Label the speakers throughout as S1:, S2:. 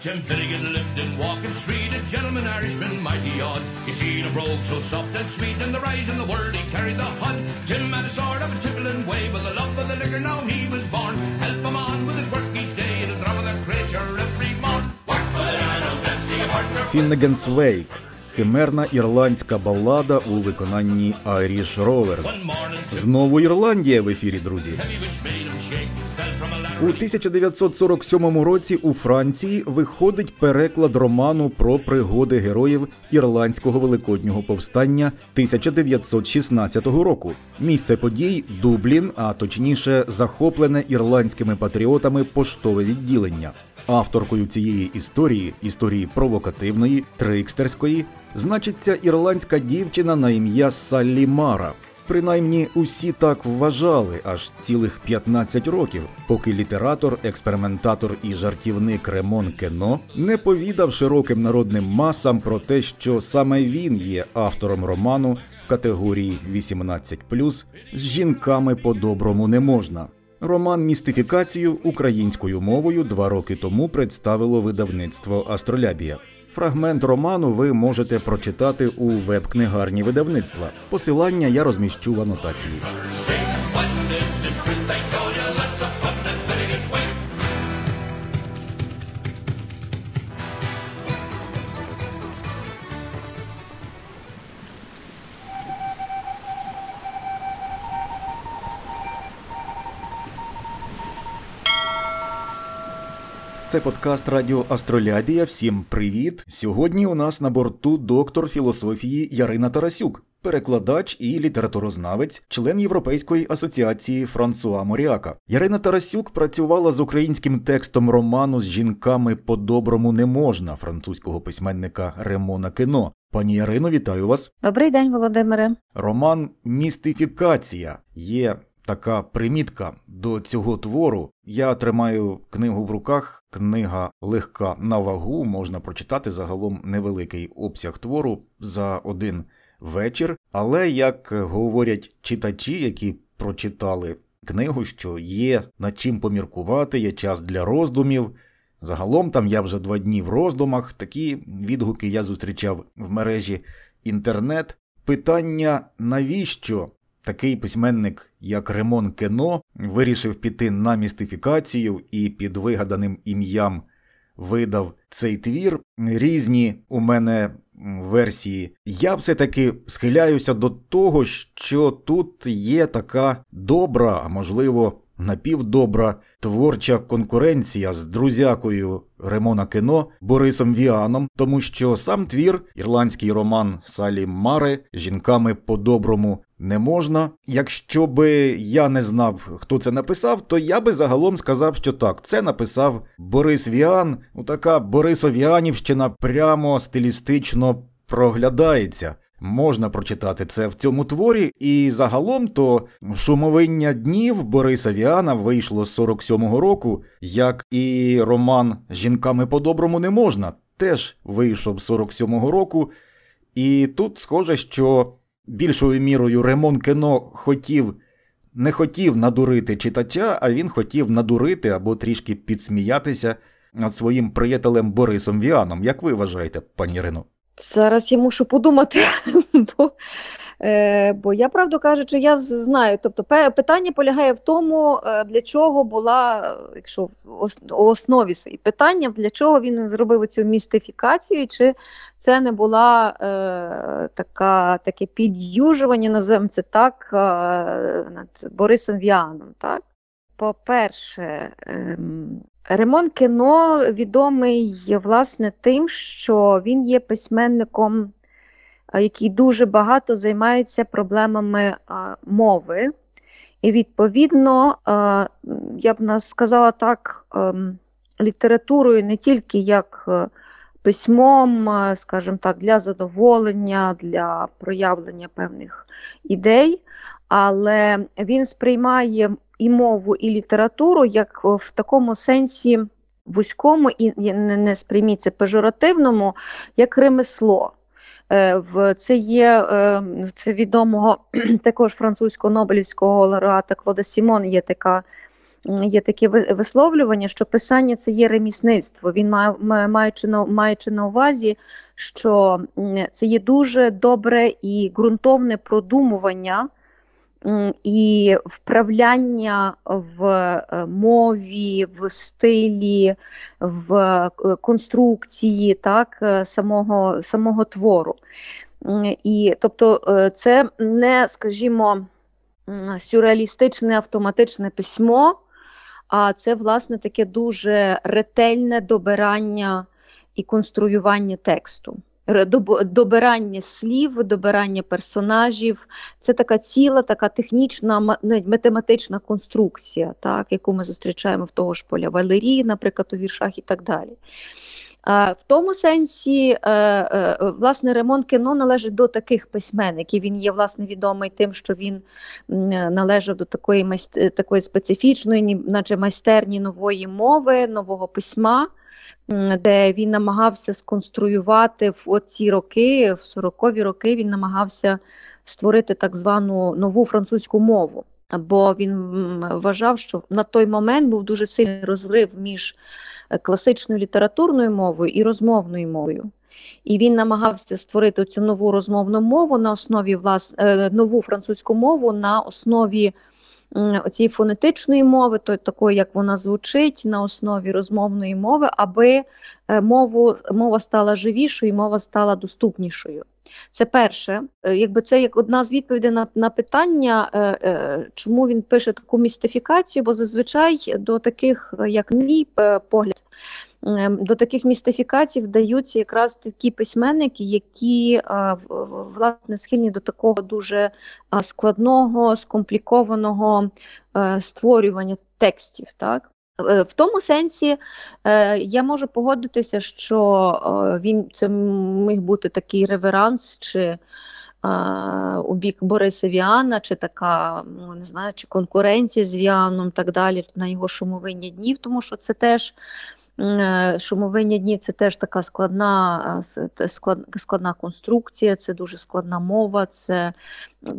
S1: Jim Finnegan lived in Walking Street, a gentleman Irishman, mighty odd. He seen a brogue so soft and sweet, and the rise in the world he carried the hod. Jim had a sort of a tippling way, but the love of the liquor now he was born. Help him on with his work each day, the drum of the creature every morn. Work for the to your partner.
S2: Химерна ірландська балада у виконанні Irish Rovers. Знову Ірландія в ефірі, друзі. У 1947 році у Франції виходить переклад роману про пригоди героїв ірландського великоднього повстання 1916 року. Місце подій Дублін, а точніше захоплене ірландськими патріотами поштове відділення. Авторкою цієї історії, історії провокативної, трикстерської, значиться ірландська дівчина на ім'я Саллі Мара. Принаймні усі так вважали аж цілих 15 років, поки літератор, експериментатор і жартівник Ремон Кено не повідав широким народним масам про те, що саме він є автором роману в категорії 18+, з жінками по-доброму не можна. Роман Містифікацію українською мовою два роки тому представило видавництво Астролябія. Фрагмент роману ви можете прочитати у веб-книгарні видавництва. Посилання я розміщу в анотації. Це подкаст Радіо Астролябія. Всім привіт! Сьогодні у нас на борту доктор філософії Ярина Тарасюк, перекладач і літературознавець, член Європейської асоціації Франсуа Моріака. Ярина Тарасюк працювала з українським текстом роману з жінками по-доброму не можна французького письменника Ремона Кено. Пані Ярино, вітаю вас.
S3: Добрий день, Володимире.
S2: Роман Містифікація є така примітка до цього твору. Я тримаю книгу в руках. Книга легка на вагу, можна прочитати загалом невеликий обсяг твору за один вечір. Але як говорять читачі, які прочитали книгу, що є над чим поміркувати, є час для роздумів. Загалом там я вже два дні в роздумах. Такі відгуки я зустрічав в мережі інтернет. Питання, навіщо такий письменник, як Ремон Кено, вирішив піти на містифікацію і під вигаданим ім'ям видав цей твір. Різні у мене версії. Я все-таки схиляюся до того, що тут є така добра, а можливо, напівдобра творча конкуренція з друзякою Ремона Кено Борисом Віаном, тому що сам твір, ірландський роман Салі Мари жінками по-доброму не можна. Якщо би я не знав, хто це написав, то я би загалом сказав, що так, це написав Борис Віан. Ну така Борисовіанівщина прямо стилістично проглядається. Можна прочитати це в цьому творі, і загалом то шумовиння днів Бориса Віана вийшло з 47-го року, як і роман Жінками по-доброму не можна, теж вийшов з 47-го року. І тут схоже, що більшою мірою Ремон Кено хотів не хотів надурити читача, а він хотів надурити або трішки підсміятися над своїм приятелем Борисом Віаном. Як ви вважаєте, пані Ірино?
S3: Зараз я мушу подумати, бо, е, бо я, правду кажучи, я знаю. Тобто, питання полягає в тому, е, для чого була, якщо в ос- основі питання, для чого він зробив цю містифікацію, чи це не була е, така, таке підюжування, називаємо це так, е, над Борисом Віаном. Так? По-перше, ем, Ремон Кено відомий власне тим, що він є письменником, е, який дуже багато займається проблемами е, мови. І, відповідно, е, я б сказала так, ем, літературою не тільки як е, письмом, е, скажімо так, для задоволення, для проявлення певних ідей, але він сприймає і мову, і літературу як в такому сенсі вузькому і не, не сприйміть це пежоративному, як ремесло. Е, Це є е, це відомого також французького Нобелівського лауреата Клода Сімон є така є таке висловлювання, що писання це є ремісництво. Він маючи на маючи на увазі, що це є дуже добре і ґрунтовне продумування і вправляння в е, мові, в стилі, в е, конструкції так, е, самого, самого твору. І тобто це не, скажімо, сюрреалістичне автоматичне письмо, а це, власне, таке дуже ретельне добирання і конструювання тексту добирання слів, добирання персонажів. Це така ціла, така технічна математична конструкція, так, яку ми зустрічаємо в того ж поля Валерії, наприклад, у віршах і так далі. В тому сенсі, е, е, власне, ремонт кіно належить до таких письменників. Він є власне відомий тим, що він належав до такої такої специфічної, наче майстерні нової мови, нового письма де він намагався сконструювати в ці роки, в 40-ві роки, він намагався створити так звану нову французьку мову. Бо він вважав, що на той момент був дуже сильний розрив між класичною літературною мовою і розмовною мовою. І він намагався створити цю нову розмовну мову на основі влас... Е, нову французьку мову на основі цієї фонетичної мови, то такої, як вона звучить, на основі розмовної мови, аби е, мову, мова стала живішою, мова стала доступнішою. Це перше, е, якби це як одна з відповідей на на питання, чому він пише таку містифікацію, бо зазвичай до таких, як мій погляд, до таких містифікацій вдаються якраз такі письменники, які власне схильні до такого дуже складного, скомплікованого е, створювання текстів. Так? Е, в тому сенсі е, я можу погодитися, що він це міг бути такий реверанс чи у бік Бориса Віана, чи така ну не знаю, чи конкуренція з Віаном, так далі на його шумовиння днів, тому що це теж Е, шумовиння днів це теж така складна е, складна конструкція, це дуже складна мова, це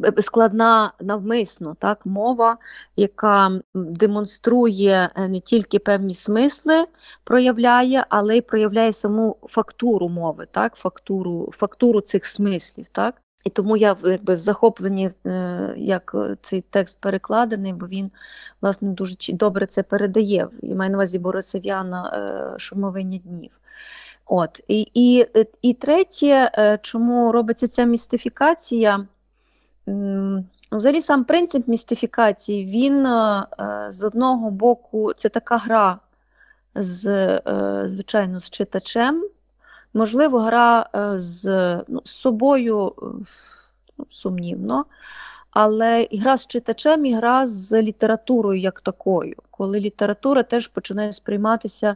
S3: е, складна навмисно так, мова, яка демонструє не тільки певні смисли, проявляє, але й проявляє саму фактуру мови, так, фактуру, фактуру цих смислів. Так. І тому я якби захоплені, е, як цей текст перекладений, бо він власне дуже добре це передає. І маю на увазі Борисов'яна е, шумовиння днів. От. І, і, і третє, е, чому робиться ця містифікація? Взагалі, сам принцип містифікації, він з одного боку, це така гра з, звичайно, з читачем. Можливо, гра е, з ну, з собою ну, сумнівно, але і гра з читачем, і гра з літературою як такою, коли література теж починає сприйматися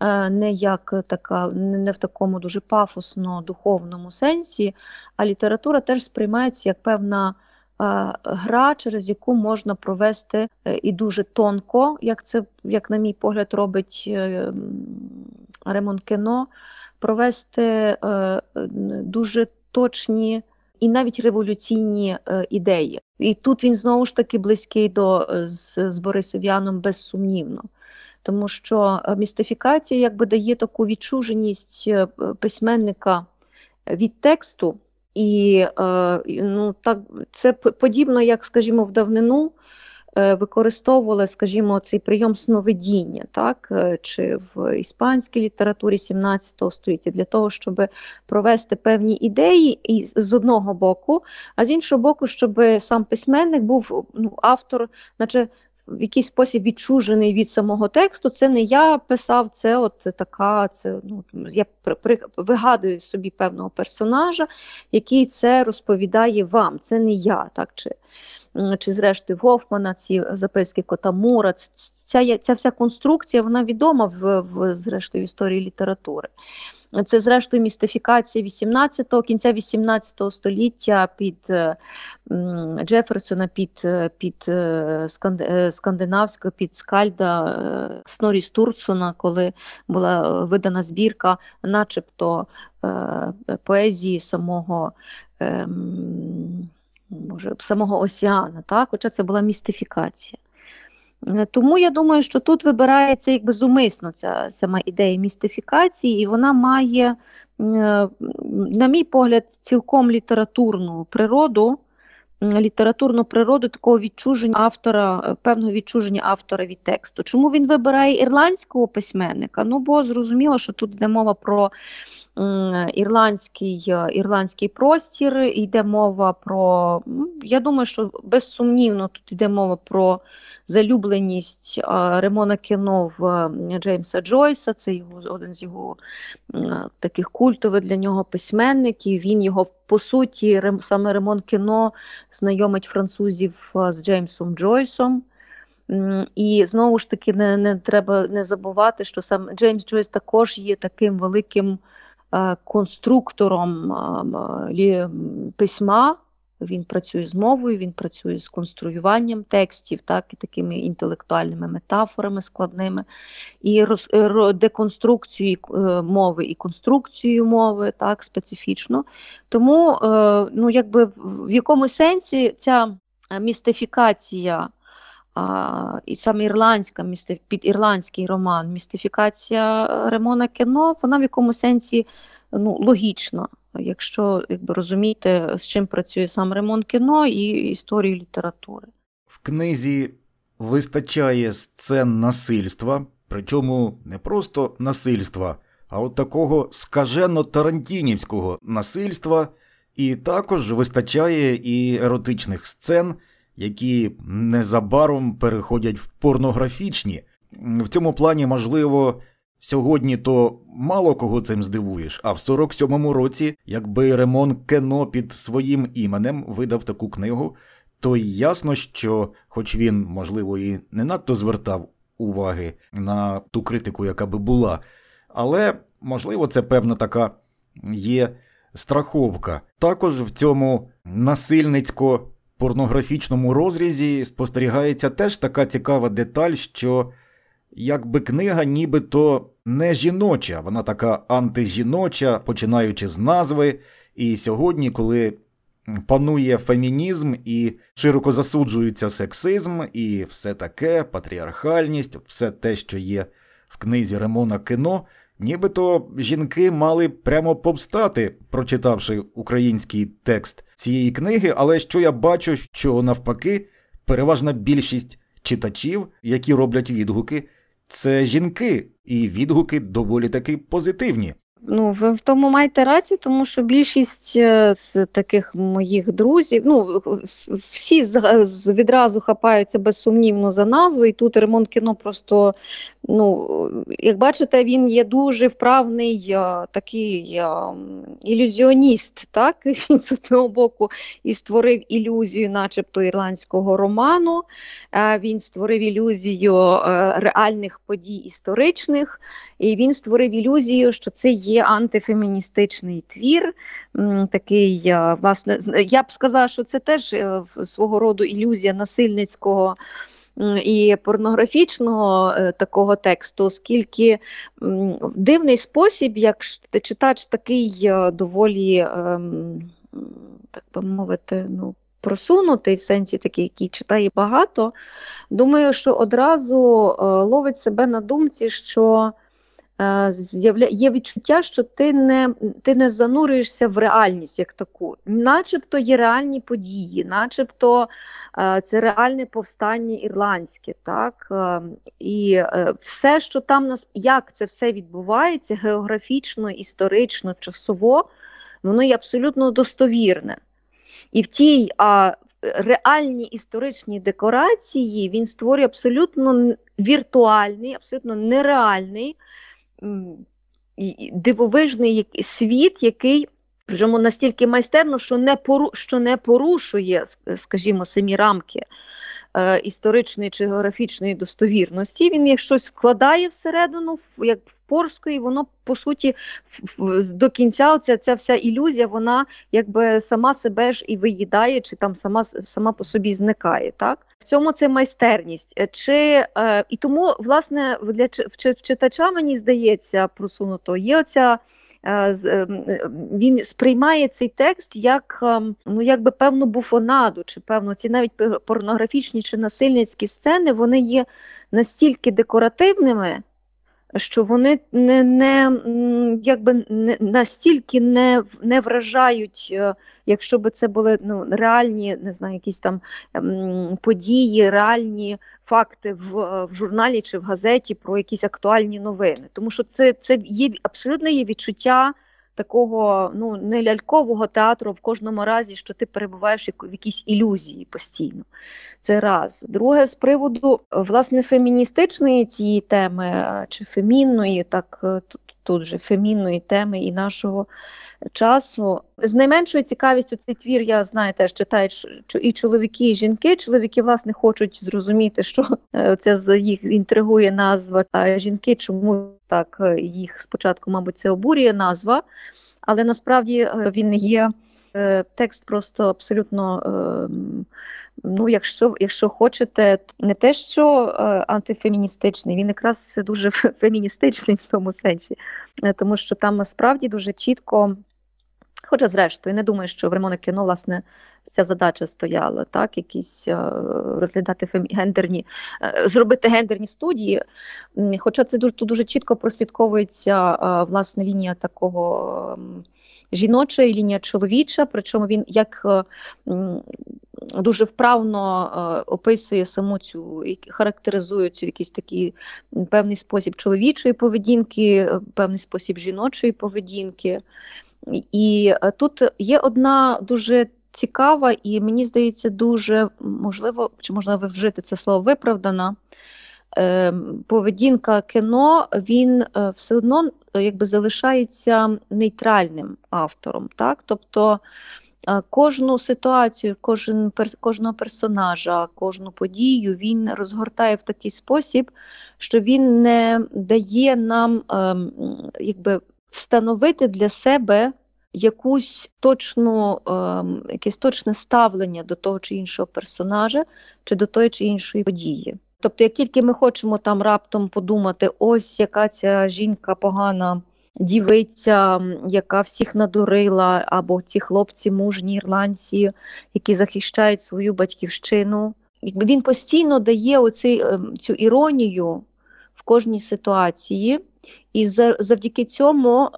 S3: е, не як така, не в такому дуже пафосно духовному сенсі, а література теж сприймається як певна. Е, гра, через яку можна провести і дуже тонко, як це, як на мій погляд, робить Ремон Кіно, провести е, дуже точні і навіть революційні е, ідеї. І тут він знову ж таки близький до е, з, з Борисов'яном безсумнівно. Тому що містифікація якби дає таку відчуженість письменника від тексту, і ну, так, це подібно, як, скажімо, в давнину Е, використовували, скажімо, цей прийом сновидіння, так, е, чи в іспанській літературі 17 століття для того, щоб провести певні ідеї і з одного боку, а з іншого боку, щоб сам письменник був ну, автор, наче. В якийсь спосіб відчужений від самого тексту, це не я писав, це от така. Це ну я при, при, вигадую собі певного персонажа, який це розповідає вам. Це не я, так чи чи зрештою Гофмана, ці записки Котамура, ця ця вся конструкція вона відома в, в зрештою в історії літератури. Це, зрештою, містифікація 18-го, кінця 18 століття під Джеферсона, під під е, скандинавського, під Скальда е, Снорі Стурцона, коли була видана збірка, начебто е, поезії самого. Може, самого Осіана, так? хоча це була містифікація. Е, тому я думаю, що тут вибирається якби зумисно ця сама ідея містифікації, і вона має, на мій погляд, цілком літературну природу літературну природу такого відчуження автора, е, певного відчуження автора від тексту. Чому він вибирає ірландського письменника? Ну, бо зрозуміло, що тут йде мова про ірландський е, ірландський простір, йде мова про. Я думаю, що безсумнівно тут йде мова про залюбленість Ремона Кіно в Джеймса Джойса. Це його один з його таких культових для нього письменників. Він його по суті, саме ремонт Кіно знайомить французів з Джеймсом Джойсом. І знову ж таки, не не треба не забувати, що сам Джеймс Джойс також є таким великим е, конструктором е, письма. Він працює з мовою, він працює з конструюванням текстів, так, і такими інтелектуальними метафорами складними, і роз, е, деконструкцією е, мови і конструкцією мови так, специфічно. Тому е, ну, якби в якомусь сенсі ця містифікація. А, І саме ірландська під ірландський роман, містифікація Ремона Кено, вона в якомусь сенсі ну, логічна якщо якби розуміти, з чим працює сам ремонт кіно і історію літератури.
S2: В книзі вистачає сцен насильства, причому не просто насильства, а от такого скажено тарантінівського насильства, і також вистачає і еротичних сцен, які незабаром переходять в порнографічні. В цьому плані, можливо, Сьогодні то мало кого цим здивуєш, а в 47-му році, якби Ремон Кено під своїм іменем видав таку книгу, то ясно, що, хоч він, можливо, і не надто звертав уваги на ту критику, яка би була, але, можливо, це певна така є страховка. Також в цьому насильницько порнографічному розрізі спостерігається теж така цікава деталь, що якби книга нібито не жіноча, вона така антижіноча, починаючи з назви. І сьогодні, коли панує фемінізм і широко засуджується сексизм, і все таке, патріархальність, все те, що є в книзі Ремона Кіно, нібито жінки мали прямо повстати, прочитавши український текст цієї книги, але що я бачу, що навпаки, переважна більшість читачів, які роблять відгуки це жінки, і відгуки доволі таки позитивні.
S3: Ну, ви в тому маєте рацію, тому що більшість е, з таких моїх друзів, ну всі з відразу хапаються безсумнівно за назву, і тут ремонт кіно просто, ну, як бачите, він є дуже вправний е, такий е, ілюзіоніст. так, Він з одного боку і створив ілюзію, начебто ірландського роману. Він створив ілюзію реальних подій історичних. І він створив ілюзію, що це є антифеміністичний твір. Такий, власне, Я б сказала, що це теж е, свого роду ілюзія насильницького. І порнографічного е, такого тексту, оскільки в дивний спосіб, як читач такий е, доволі, ем, так би мовити, ну, просунутий, в сенсі такий, який читає багато, думаю, що одразу ловить себе на думці, що Е, є відчуття, що ти не ти не занурюєшся в реальність як таку, начебто є реальні події, начебто е, це реальне повстання ірландське. так, е, І все, що там нас, як це все відбувається, географічно, історично, часово, воно є абсолютно достовірне. І в тій а, реальній історичній декорації він створює абсолютно віртуальний, абсолютно нереальний дивовижний світ, який причому настільки майстерно, що не пору, що не порушує, скажімо, самі рамки історичної чи географічної достовірності. Він як щось вкладає всередину, як Порської, воно по суті до кінця ця, ця вся ілюзія, вона якби сама себе ж і виїдає, чи там сама сама по собі зникає. так? В цьому це майстерність. Чи, е, І тому, власне, для читача, мені здається, просунуто є оця. Е, ем, він сприймає цей текст як ну якби певну буфонаду, чи певно ці навіть порнографічні чи насильницькі сцени вони є настільки декоративними, що вони не не якби не настільки не не вражають, е, якщо би це були ну, реальні, не знаю, якісь там ем, події, реальні факти в в журналі чи в газеті про якісь актуальні новини. Тому що це це є абсолютно є відчуття такого ну не лялькового театру в кожному разі, що ти перебуваєш в якійсь ілюзії постійно. Це раз. Друге, з приводу власне феміністичної цієї теми чи фемінної, так е, тут, же фемінної теми і нашого часу. З найменшою цікавістю цей твір я знаю, теж читають і чоловіки, і жінки. Чоловіки, власне, хочуть зрозуміти, що це їх інтригує назва. А жінки, чому так їх спочатку, мабуть, це обурює назва, але насправді е, він є текст просто абсолютно. Ем, ну, якщо якщо хочете, не те, що антифеміністичний, він якраз дуже феміністичний в тому сенсі, тому що там справді дуже чітко Хоча, зрештою, не думаю, що в ремонт кіно власне ця задача стояла, так, якісь е, розглядати гендерні, е, зробити гендерні студії. Хоча це дуже дуже чітко прослідковується е, власне лінія такого жіноча і лінія чоловіча, причому він як дуже вправно описує саму цю характеризує цю якийсь такий певний спосіб чоловічої поведінки, певний спосіб жіночої поведінки. І тут є одна дуже цікава, і мені здається, дуже можливо, чи можна вжити це слово виправдана. Ем, поведінка кіно, він е, все одно е, якби залишається нейтральним автором. Так? Тобто е, кожну ситуацію, кожен, кожного персонажа, кожну подію він розгортає в такий спосіб, що він не дає нам ем, якби, встановити для себе якусь точну, ем, якесь точне ставлення до того чи іншого персонажа, чи до тої чи іншої події. Тобто, як тільки ми хочемо там раптом подумати, ось яка ця жінка погана дівиця, яка всіх надурила, або ці хлопці, мужні ірландці, які захищають свою батьківщину, він постійно дає оцей, ем, цю іронію в кожній ситуації. І завдяки цьому е,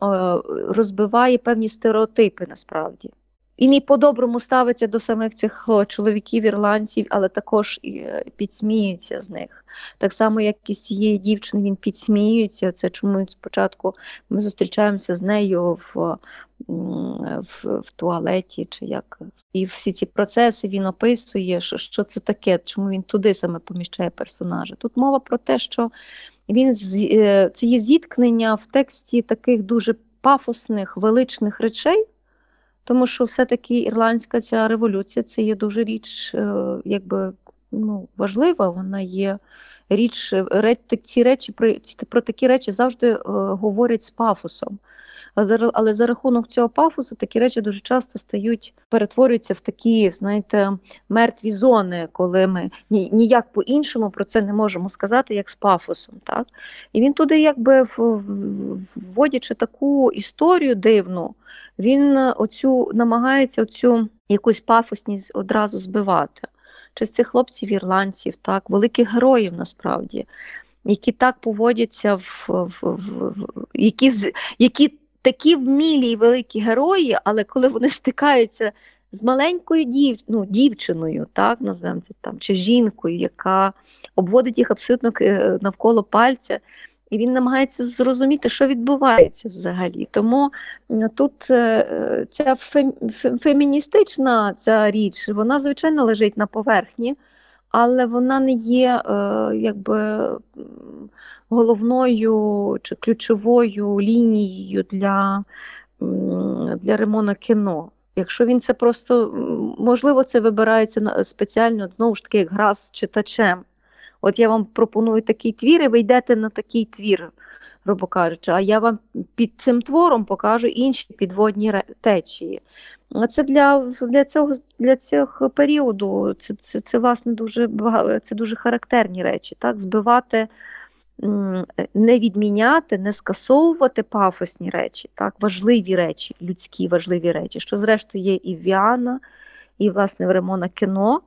S3: розбиває певні стереотипи насправді. І по-доброму ставиться до самих цих чоловіків, ірландців, але також і е, підсміюється з них. Так само, як і з цієї дівчини, він підсміюється. Це чому спочатку ми зустрічаємося з нею в в, в туалеті, чи як. І всі ці процеси він описує, що що це таке, чому він туди саме поміщає персонажа. Тут мова про те, що він е, це є зіткнення в тексті таких дуже пафосних, величних речей, тому що все-таки ірландська ця революція це є дуже річ, е, якби ну, важлива, вона є річ, ці речі про, про такі речі завжди е, говорять з пафосом. Але за рахунок цього пафосу такі речі дуже часто стають, перетворюються в такі, знаєте, мертві зони, коли ми ніяк по-іншому про це не можемо сказати, як з пафосом. Так? І він туди, якби вводячи таку історію дивну, він оцю намагається оцю якусь пафосність одразу збивати. Чи з цих хлопців ірландців, так, великих героїв насправді. Які так поводяться, в, в, в, в які які такі вмілі і великі герої, але коли вони стикаються з маленькою дів... ну, дівчиною, так називаємо це там, чи жінкою, яка обводить їх абсолютно е, навколо пальця, і він намагається зрозуміти, що відбувається взагалі. Тому тут е, ця феміністична ця річ, вона, звичайно, лежить на поверхні але вона не є е, якби головною чи ключовою лінією для для ремона кіно. Якщо він це просто можливо, це вибирається спеціально знову ж таки як гра з читачем. От я вам пропоную такий твір, і ви йдете на такий твір. Грубо кажучи, а я вам під цим твором покажу інші підводні течії. Це для для, цього для цього періоду це, це, це власне дуже це дуже характерні речі. Так? Збивати, не відміняти, не скасовувати пафосні речі, так? важливі речі, людські важливі речі, що, зрештою, є і в Віана, і власне в Ремона кіно,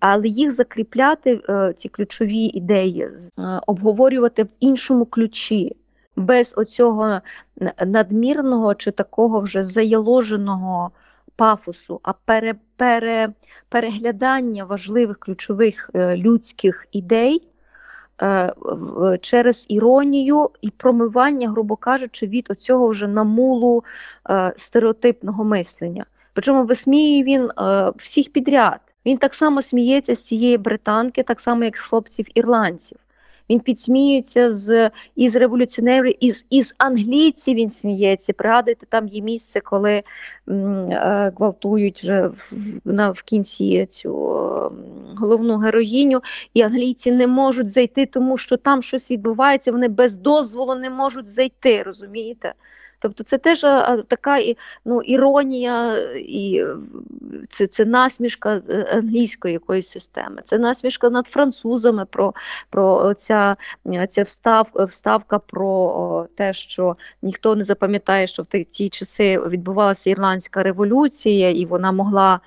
S3: але їх закріпляти, е, ці ключові ідеї, е, обговорювати в іншому ключі. Без оцього надмірного чи такого вже заяложеного пафосу, а пере, пере, переглядання важливих ключових е, людських ідей е, через іронію і промивання, грубо кажучи, від оцього вже намулу е, стереотипного мислення. Причому висміює він всіх підряд. Він так само сміється з цієї британки, так само, як з хлопців ірландців. Він підсміюється з із революціонерів, із із англійців він сміється. Пригадуйте, там є місце, коли е, гвалтують вже в, на, в кінці цю головну героїню, і англійці не можуть зайти, тому що там щось відбувається, вони без дозволу не можуть зайти, розумієте? Тобто це теж така ну, іронія, і це це насмішка е, англійської якоїсь системи, це насмішка над французами про про ця, ця встав, вставка про те, що ніхто не запам'ятає, що в ті часи відбувалася ірландська революція, і вона могла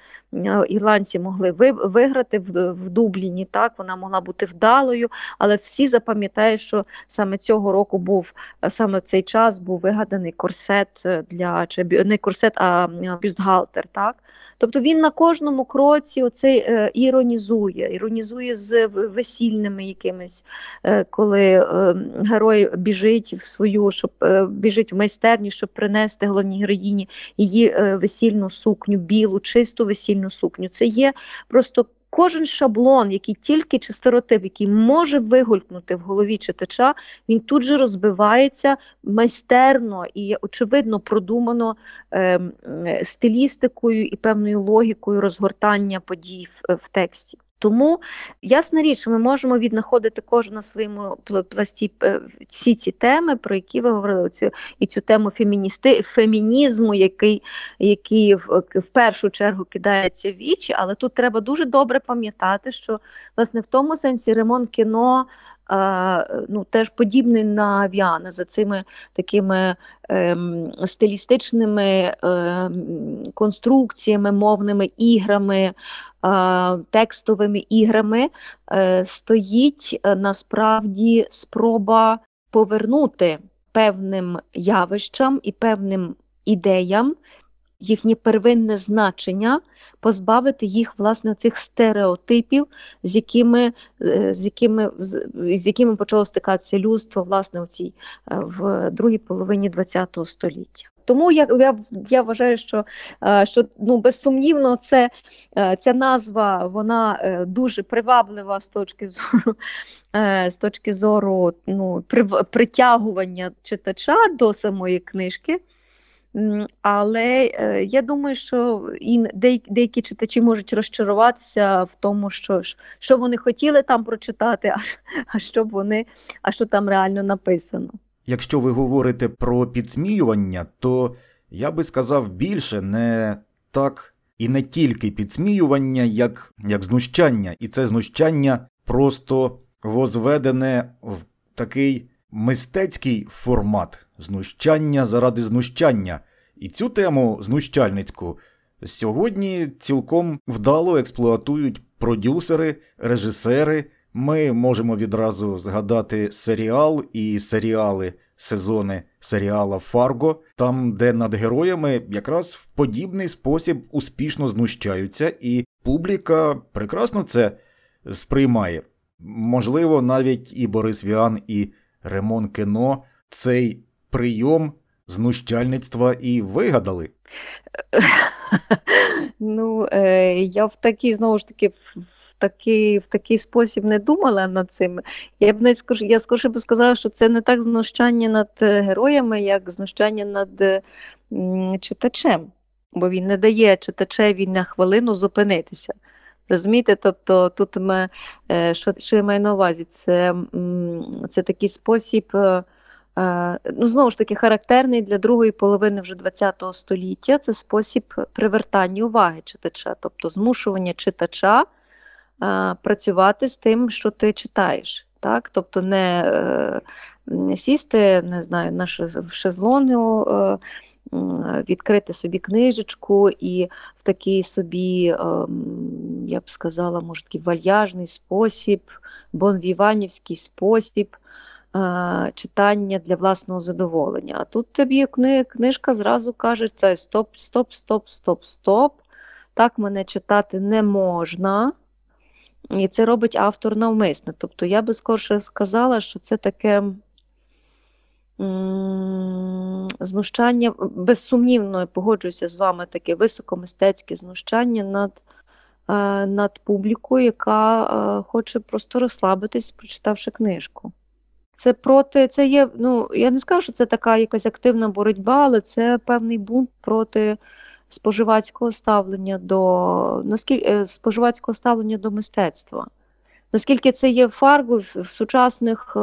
S3: ірландці могли виграти в Дубліні. Так вона могла бути вдалою, але всі запам'ятають, що саме цього року був е, саме в цей час був вигаданий корсет е, для чи не корсет, а бюстгальтер. Так Тобто він на кожному кроці оцей е, іронізує, іронізує з весільними якимись, е, коли е, герой біжить в свою, щоб біжить в майстерню, щоб принести головній героїні її весільну сукню, білу, чисту весільну сукню. Це є просто Кожен шаблон, який тільки чи стереотип, який може вигулькнути в голові читача, він тут же розбивається майстерно і очевидно продумано е, стилістикою і певною логікою розгортання подій в, в тексті. Тому ясна річ, ми можемо віднаходити кожен на своєму пласті е, всі ці теми, про які ви говорили, цю, і цю тему феміністи, фемінізму, який який в, в першу чергу кидається в вічі, але тут треба дуже добре пам'ятати, що власне в тому сенсі ремонт кіно. Ну, теж подібний на Віана за цими такими ем, стилістичними ем, конструкціями, мовними іграми, текстовими іграми е, стоїть е, насправді спроба повернути певним явищам і певним ідеям їхнє первинне значення, позбавити їх власне цих стереотипів, з якими е, з якими, з якими почало стикатися людство власне в цій в другій половині ХХ століття. Тому я я, я вважаю, що е, що ну безсумнівно, це е, ця назва вона е, дуже приваблива з точки зору з точки зору ну, притягування читача до самої книжки. Але я думаю, що і деякі читачі можуть розчаруватися в тому, що що вони хотіли там прочитати, а, що вони, а що там реально написано.
S2: Якщо ви говорите про підсміювання, то я би сказав більше не так і не тільки підсміювання, як як знущання, і це знущання просто возведене в такий мистецький формат знущання заради знущання. І цю тему знущальницьку сьогодні цілком вдало експлуатують продюсери, режисери. Ми можемо відразу згадати серіал і серіали, сезони серіала Фарго, там, де над героями якраз в подібний спосіб успішно знущаються, і публіка прекрасно це сприймає. Можливо, навіть і Борис Віан, і Ремон Кіно цей прийом знущальництва і вигадали.
S3: Ну, е, я в такій знову ж таки такий, в такий спосіб не думала над цим. Я б не скажу, я скоріше би сказала, що це не так знущання над е, героями, як знущання над читачем, бо він не дає читачеві на хвилину зупинитися. Розумієте, тобто тут ми, е, що що я маю на увазі, це це такий спосіб е, е, ну, знову ж таки, характерний для другої половини вже ХХ століття. Це спосіб привертання уваги читача, тобто змушування читача е, працювати з тим, що ти читаєш. Так? Тобто не, е, не сісти, не знаю, на шезлонгу, е, відкрити собі книжечку і в такий собі, я б сказала, може такий вальяжний спосіб, бонвіванівський спосіб е, читання для власного задоволення. А тут тобі книжка зразу каже, це стоп, стоп, стоп, стоп, стоп. Так мене читати не можна. І це робить автор навмисно. Тобто я би скорше сказала, що це таке знущання, безсумнівно погоджуюся з вами, таке високомистецьке знущання над е, над публікою, яка е, хоче просто розслабитись, прочитавши книжку. Це проти, це є, ну я не скажу, що це така якась активна боротьба, але це певний бунт проти споживацького ставлення до наскільки е, споживацького ставлення до мистецтва. Наскільки це є фарбу в, в сучасних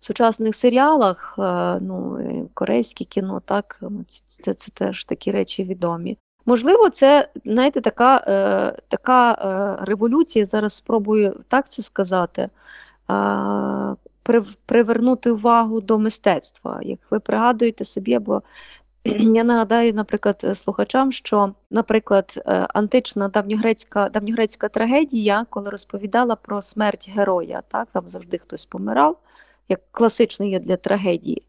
S3: сучасних серіалах, е, ну, корейське кіно, так, це це теж такі речі відомі. Можливо, це знаєте, така е, така е, революція, зараз спробую так це сказати, е, привернути увагу до мистецтва. Як ви пригадуєте собі, бо я нагадаю, наприклад, слухачам, що, наприклад, е, антична давньогрецька давньогрецька трагедія, коли розповідала про смерть героя, так, там завжди хтось помирав як класично є для трагедії,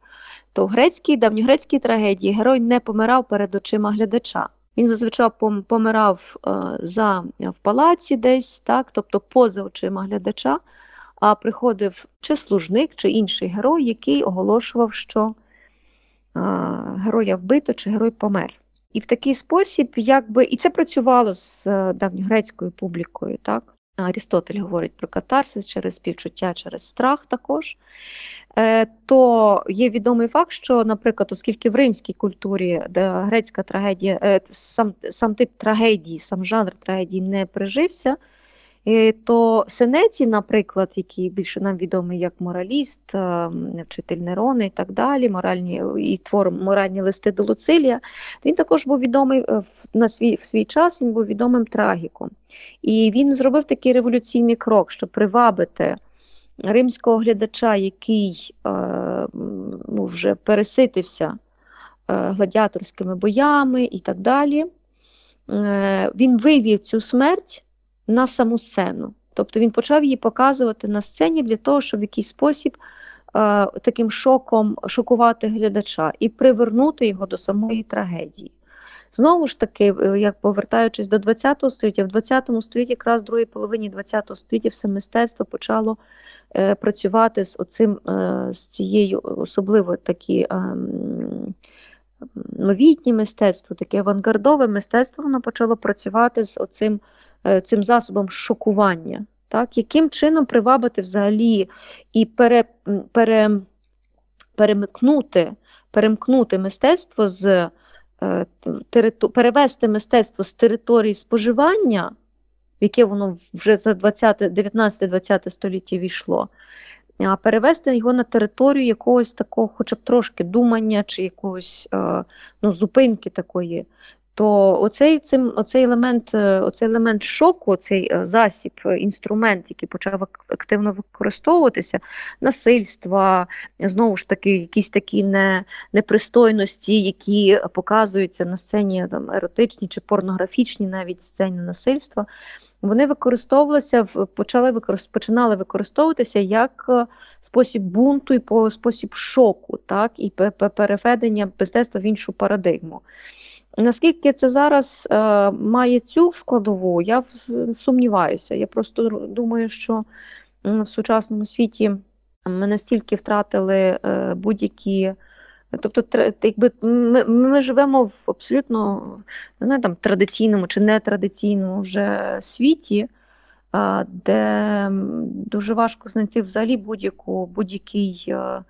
S3: то в грецькій, давньогрецькій трагедії герой не помирав перед очима глядача. Він зазвичай помирав е, за в палаці десь, так, тобто поза очима глядача, а приходив чи служник, чи інший герой, який оголошував, що е, героя вбито чи герой помер. І в такий спосіб, якби, і це працювало з е, давньогрецькою публікою. так. Арістотель говорить про катарсис через співчуття, через страх також. Е, то є відомий факт, що, наприклад, оскільки в римській культурі де грецька трагедія, е, сам сам тип трагедії, сам жанр трагедії не прижився, то Сенеці, наприклад, який більше нам відомий як мораліст, е, вчитель Нерона і так далі, моральні і твор моральні листи до Луцилія, він також був відомий е, на свій в свій час, він був відомим трагіком. І він зробив такий революційний крок, щоб привабити римського глядача, який ну, вже переситився гладіаторськими боями і так далі. Він вивів цю смерть на саму сцену. Тобто він почав її показувати на сцені для того, щоб в якийсь спосіб е, таким шоком шокувати глядача і привернути його до самої трагедії. Знову ж таки, е, як повертаючись до ХХ століття, в ХХ столітті, якраз в другій половині ХХ століття, все мистецтво почало е, працювати з оцим, е, з цією, особливо такі. Е, Новітнє мистецтво, таке авангардове мистецтво, воно почало працювати з оцим цим засобом шокування, так? яким чином привабити взагалі і пере, пере, перемикнути, перемкнути мистецтво з е, перевести мистецтво з території споживання, в яке воно вже за 19-20 століття війшло, а перевести його на територію якогось такого, хоча б трошки думання чи якогось е, ну, зупинки такої то оцей цим, оцей елемент е, оцей елемент шоку, цей е, засіб, е, інструмент, який почав активно використовуватися, насильства, знову ж таки, якісь такі не, непристойності, які показуються на сцені там, еротичні чи порнографічні навіть сцені насильства, вони використовувалися, почали використ, починали використовуватися як спосіб бунту і по спосіб шоку, так, і переведення мистецтва в іншу парадигму. Наскільки це зараз е, має цю складову, я сумніваюся. Я просто думаю, що в сучасному світі ми настільки втратили е, будь-які. Тобто, якби ми ми живемо в абсолютно не там традиційному чи нетрадиційному вже світі, де дуже важко знайти взагалі будь-яку будь-який е,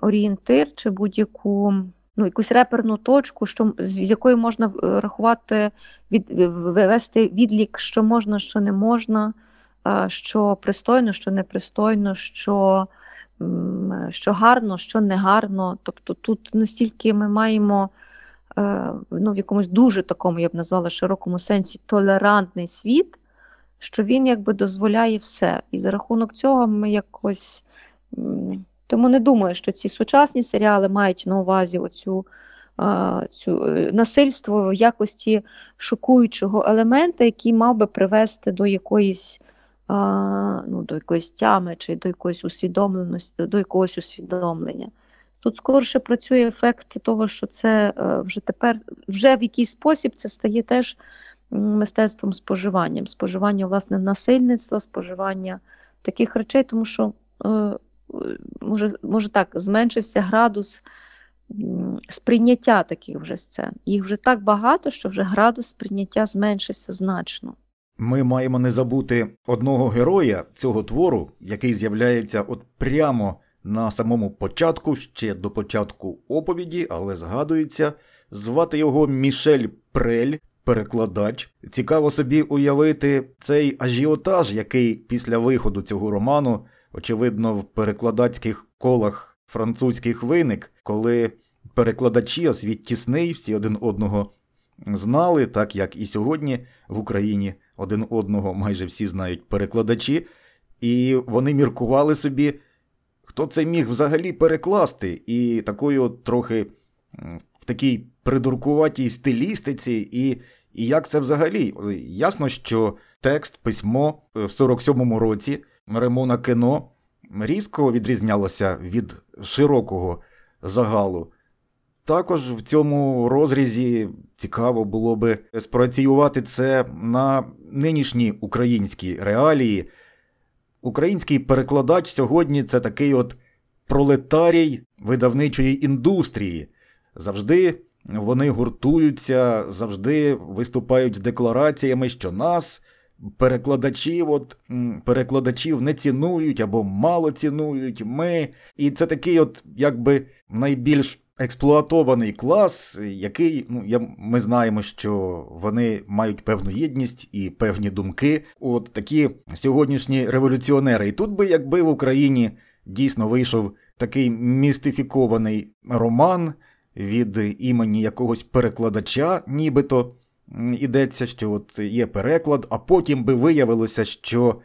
S3: орієнтир чи будь-яку ну, якусь реперну точку, що, з якої можна е, рахувати, від, вивести відлік, що можна, що не можна, що пристойно, що непристойно, що що гарно, що не гарно. Тобто тут настільки ми маємо е, ну, в якомусь дуже такому, я б назвала широкому сенсі, толерантний світ, що він якби дозволяє все. І за рахунок цього ми якось. Тому не думаю, що ці сучасні серіали мають на увазі оцю цю е, насильство в якості шокуючого елемента, який мав би привести до якоїсь ну, до якоїсь тями чи до якоїсь усвідомленості, до якогось усвідомлення. Тут скорше працює ефект того, що це е, вже тепер, вже в якийсь спосіб це стає теж мистецтвом споживанням, споживання власне насильництва, споживання таких речей, тому що е, може, може так, зменшився градус сприйняття таких вже сцен. Їх вже так багато, що вже градус сприйняття зменшився значно.
S2: Ми маємо не забути одного героя цього твору, який з'являється от прямо на самому початку, ще до початку оповіді, але згадується, звати його Мішель Прель, перекладач. Цікаво собі уявити цей ажіотаж, який після виходу цього роману, очевидно, в перекладацьких колах французьких виник, коли перекладачі, а світ тісний, всі один одного знали, так як і сьогодні в Україні один одного майже всі знають перекладачі, і вони міркували собі, хто це міг взагалі перекласти, і такою трохи в такій придуркуватій стилістиці, і і як це взагалі? Ясно, що текст, письмо в 47-му році Ремона Кіно різко відрізнялося від широкого загалу. Також в цьому розрізі цікаво було би спрацювати це на нинішні українські реалії. Український перекладач сьогодні це такий от пролетарій видавничої індустрії. Завжди вони гуртуються, завжди виступають з деклараціями, що нас, перекладачів, от, перекладачів не цінують або мало цінують ми. І це такий, от, якби найбільш експлуатований клас, який ну я ми знаємо, що вони мають певну єдність і певні думки. От такі сьогоднішні революціонери. І тут би, якби в Україні дійсно вийшов такий містифікований роман від імені якогось перекладача, нібито йдеться, що от є переклад, а потім би виявилося, що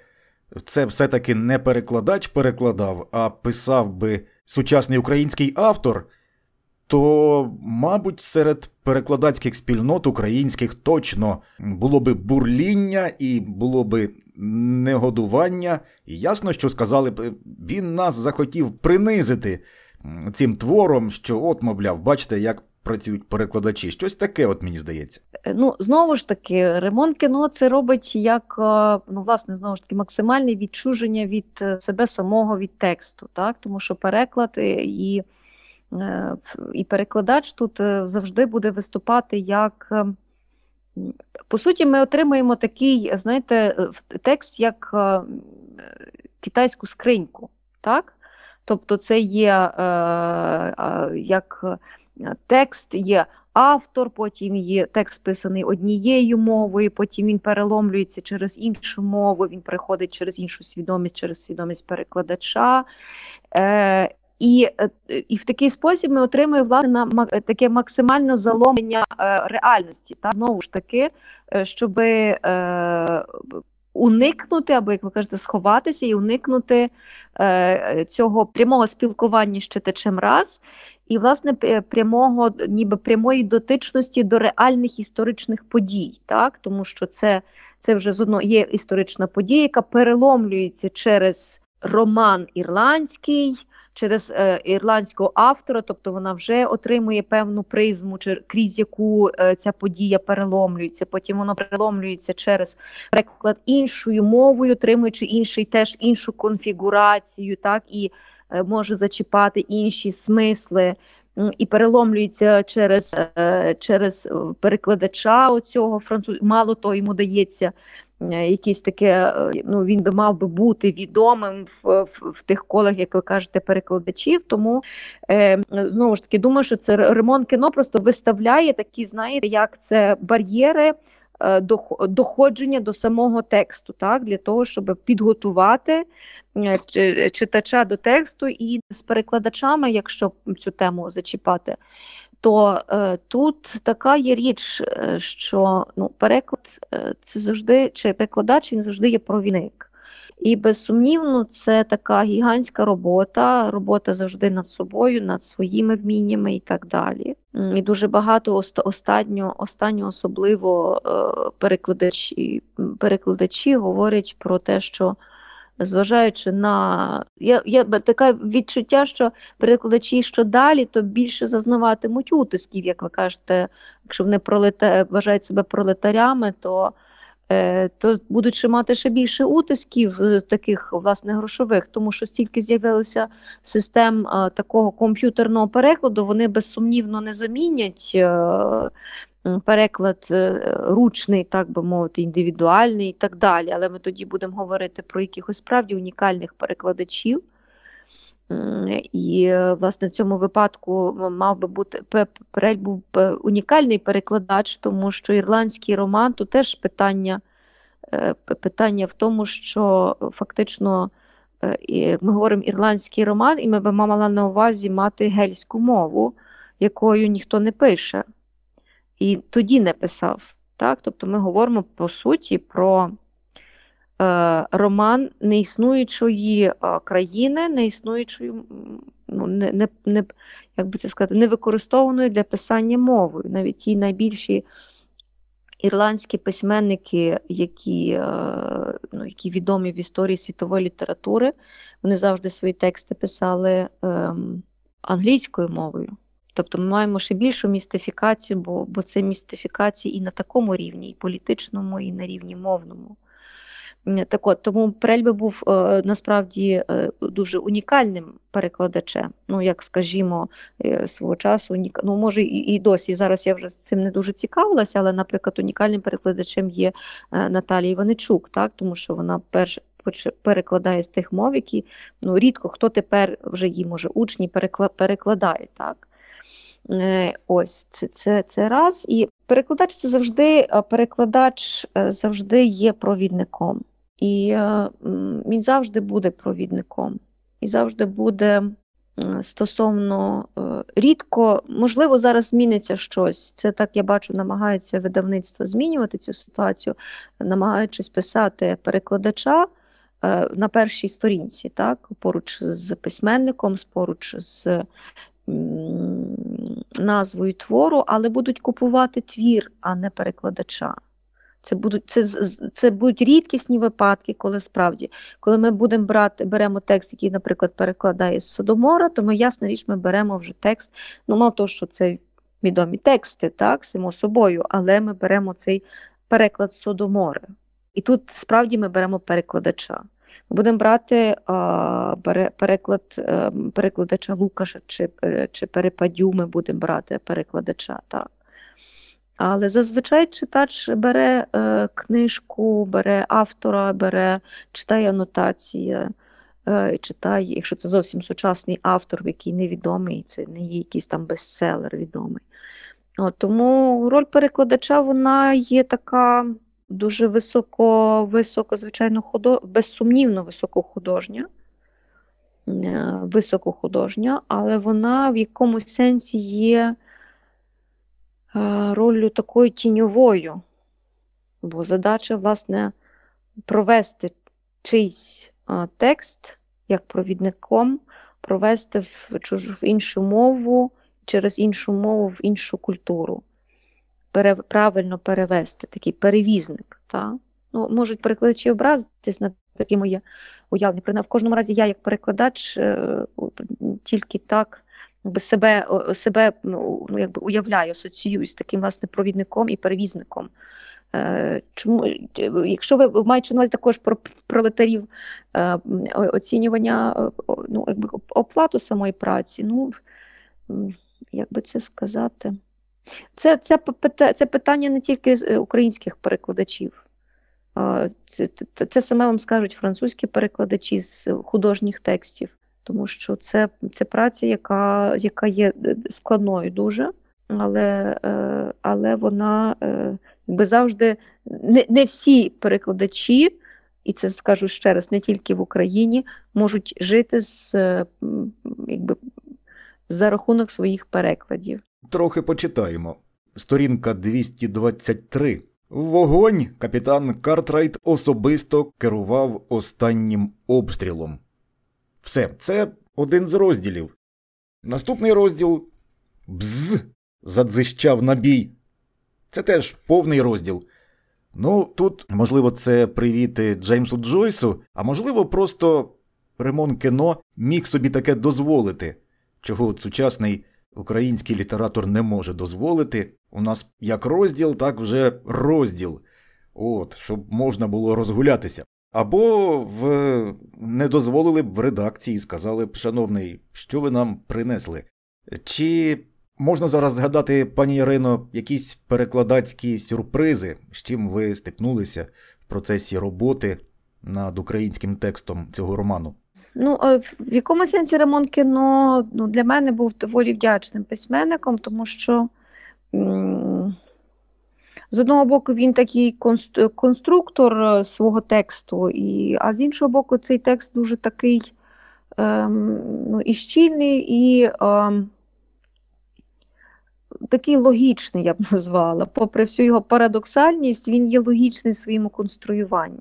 S2: це все-таки не перекладач перекладав, а писав би сучасний український автор то, мабуть, серед перекладацьких спільнот українських точно було би бурління і було би негодування. І ясно, що сказали б, він нас захотів принизити цим твором, що, от, мовляв, бачите, як. Працюють перекладачі, щось таке, от мені здається.
S3: Е, ну знову ж таки, ремонт кіно це робить як е, ну, власне, знову ж таки, максимальне відчуження від е, себе самого від тексту, так тому що переклад і Е, і перекладач тут е, завжди буде виступати як. Е, по суті, ми отримаємо такий, знаєте, текст як китайську скриньку. так? Тобто, це є як текст, є автор, потім є текст писаний однією мовою, потім він переломлюється через іншу мову, він переходить через іншу свідомість, через свідомість перекладача. І е, і в такий спосіб ми отримуємо власне таке максимальне заломлення е, реальності. Та знову ж таки, е, щоб е, уникнути, або як ви кажете, сховатися і уникнути е, цього прямого спілкування з читачем раз, і власне прямого, ніби прямої дотичності до реальних історичних подій, так тому що це це вже з одного є історична подія, яка переломлюється через роман ірландський через е, ірландського автора, тобто вона вже отримує певну призму, крізь яку е, ця подія переломлюється. Потім воно переломлюється через переклад іншою мовою, отримуючи інший теж іншу конфігурацію, так і може зачіпати інші смисли. І переломлюється через через перекладача оцього француз. Мало того, йому дається Е, якісь таке, е, ну він би мав би бути відомим в, в, в тих колах, як ви кажете, перекладачів. Тому е, знову ж таки думаю, що це ремонт кіно просто виставляє такі, знаєте, як це бар'єри. Е, доходження до самого тексту, так, для того, щоб підготувати е, читача до тексту і з перекладачами, якщо цю тему зачіпати, то е, тут така є річ, е, що ну, переклад це завжди, чи перекладач він завжди є провідник. І безсумнівно, це така гігантська робота, робота завжди над собою, над своїми вміннями і так далі. І дуже багато останньо, останньо особливо е, перекладачі, перекладачі говорять про те, що зважаючи на я я таке відчуття, що перекладачі, що далі, то більше зазнаватимуть утисків, як ви кажете, якщо вони пролета... вважають себе пролетарями, то то будуть ще мати ще більше утисків е, таких власне грошових, тому що стільки з'явилося систем такого комп'ютерного перекладу, вони безсумнівно не замінять переклад е, ручний, так би мовити, індивідуальний і так далі. Але ми тоді будемо говорити про якихось справді унікальних перекладачів. І, власне, в цьому випадку мав би бути був унікальний перекладач, тому що ірландський роман то теж питання е, питання в тому, що фактично е, ми говоримо ірландський роман, і ми б мали на увазі мати гельську мову, якою ніхто не пише і тоді не писав. Так? Тобто ми говоримо по суті про е, роман неіснуючої е, країни, неіснуючої, ну, не, не, не, як би це сказати, невикористованої для писання мовою. Навіть ті найбільші ірландські письменники, які е, ну, які відомі в історії світової літератури, вони завжди свої тексти писали е, англійською мовою. Тобто ми маємо ще більшу містифікацію, бо бо це містифікація і на такому рівні, і політичному, і на рівні мовному. Так от, Тому Прельби був е, насправді е, дуже унікальним перекладачем. Ну, як скажімо, е, свого часу, ну, може і, досі. Зараз я вже з цим не дуже цікавилася, але, наприклад, унікальним перекладачем є Наталія Іваничук, так? тому що вона перш перекладає з тих мов, які ну, рідко хто тепер вже її може учні перекладає. так. Ось це це, це раз. І перекладач це завжди перекладач завжди є провідником. І він завжди буде провідником. І завжди буде стосовно рідко, можливо, зараз зміниться щось. Це так я бачу, намагається видавництво змінювати цю ситуацію, намагаючись писати перекладача на першій сторінці, так, поруч з письменником, поруч з назвою твору, але будуть купувати твір, а не перекладача. Це будуть це, це будуть рідкісні випадки, коли справді, коли ми будемо брати, беремо текст, який, наприклад, перекладає з Содомора, то ми, ясна річ, ми беремо вже текст. Ну, мало того, що це відомі тексти, так, само собою, але ми беремо цей переклад з Содомора. І тут справді ми беремо перекладача. Будемо брати а, переклад е, перекладача Лукаша чи е, чи Перепадю, ми будемо брати перекладача. так. Але зазвичай читач бере е, книжку, бере автора, бере, читає анотації, е, читає, якщо це зовсім сучасний автор, який невідомий, це не є якийсь там бестселер відомий. От, Тому роль перекладача вона є така дуже високо, високо, звичайно, худо... безсумнівно високохудожня, е, високохудожня, але вона в якомусь сенсі є е, ролью такою тіньовою, бо задача, власне, провести чийсь е, текст як провідником, провести в чужу в іншу мову, через іншу мову в іншу культуру пере, правильно перевести, такий перевізник. Та? Ну, Можуть перекладачі образитись на такі моє уявлення. В кожному разі я, як перекладач, е, тільки так себе себе ну, якби уявляю, асоціюю з таким власне провідником і перевізником. Е, чому, Якщо ви маєте на увазі також про пролетарів е, оцінювання ну, якби оплату самої праці, ну як би це сказати? Це це, це питання не тільки е, українських перекладачів. Це, це саме вам скажуть французькі перекладачі з художніх текстів, тому що це це праця, яка яка є е, складною дуже. але е, але вона е, якби завжди не, не всі перекладачі, і це скажу ще раз, не тільки в Україні, можуть жити з якби за рахунок своїх перекладів.
S2: Трохи почитаємо. Сторінка 223. Вогонь капітан Картрайт особисто керував останнім обстрілом. Все, це один з розділів. Наступний розділ Бз. задзищав набій. Це теж повний розділ. Ну, тут, можливо, це привіти Джеймсу Джойсу, а можливо, просто Ремон Кено міг собі таке дозволити, чого сучасний український літератор не може дозволити. У нас як розділ, так вже розділ. От, щоб можна було розгулятися. Або в не дозволили б в редакції, сказали б, шановний, що ви нам принесли. Чи можна зараз згадати, пані Ірино, якісь перекладацькі сюрпризи, з чим ви стикнулися в процесі роботи над українським текстом цього роману?
S3: Ну, в якому сенсі Рамон Кіно ну, для мене був доволі вдячним письменником, тому що з одного боку він такий конструктор е, свого тексту, і, а з іншого боку, цей текст дуже такий ем, ну, і щільний, і ем, такий логічний, я б назвала. Попри всю його парадоксальність, він є логічний в своєму конструюванні.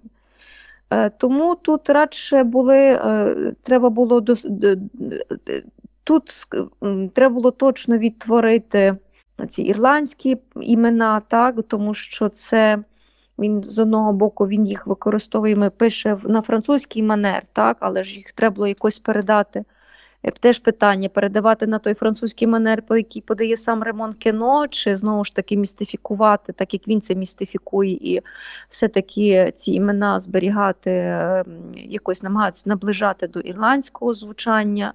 S3: Е, тому тут радше були, е, треба було тут треба було точно відтворити ці ірландські імена, так, тому що це він з одного боку він їх використовує, ми пише на французький манер, так, але ж їх треба було якось передати. Е, теж питання передавати на той французький манер, по який подає сам Ремон Кено, чи знову ж таки містифікувати, так як він це містифікує, і все-таки ці імена зберігати, ем, якось намагатися наближати до ірландського звучання.